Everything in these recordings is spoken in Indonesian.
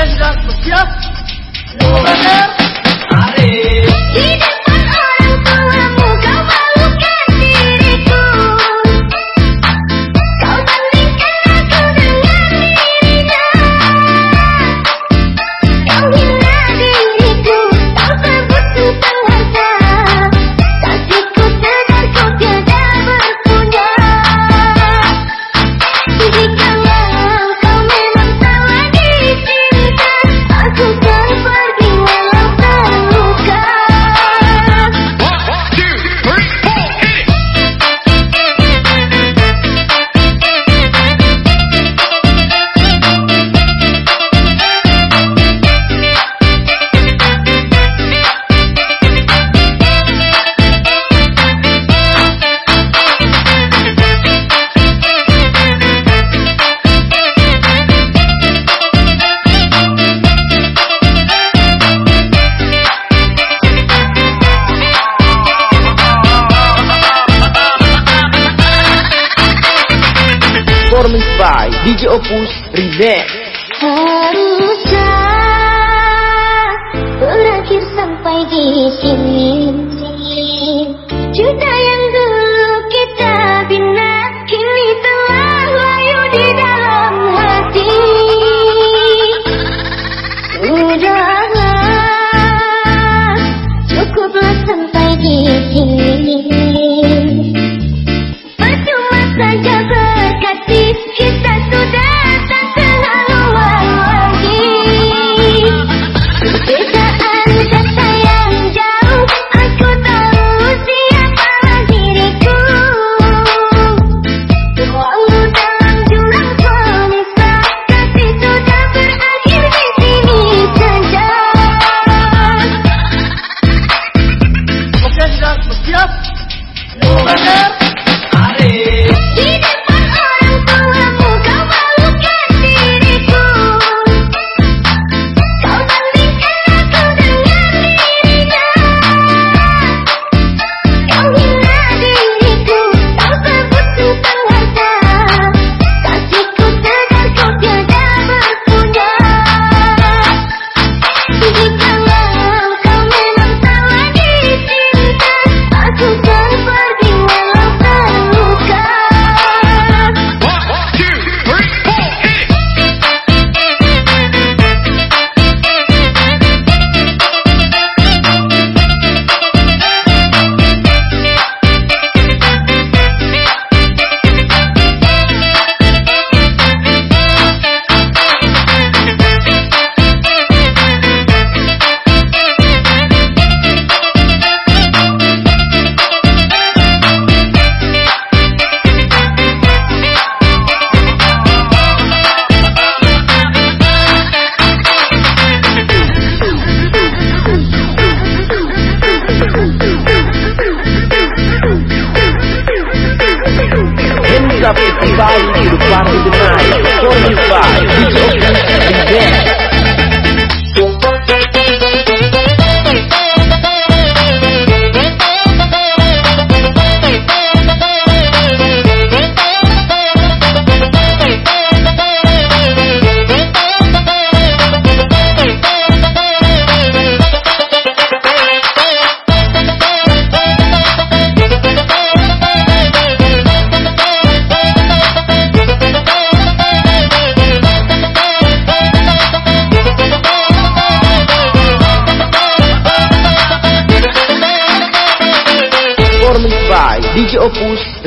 Tengas la sociedad, no DJ Opus Remix Harusnya berakhir sampai di sini.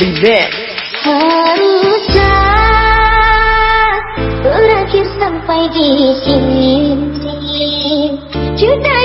Remix Haruslah berakhir sampai di sini cinta.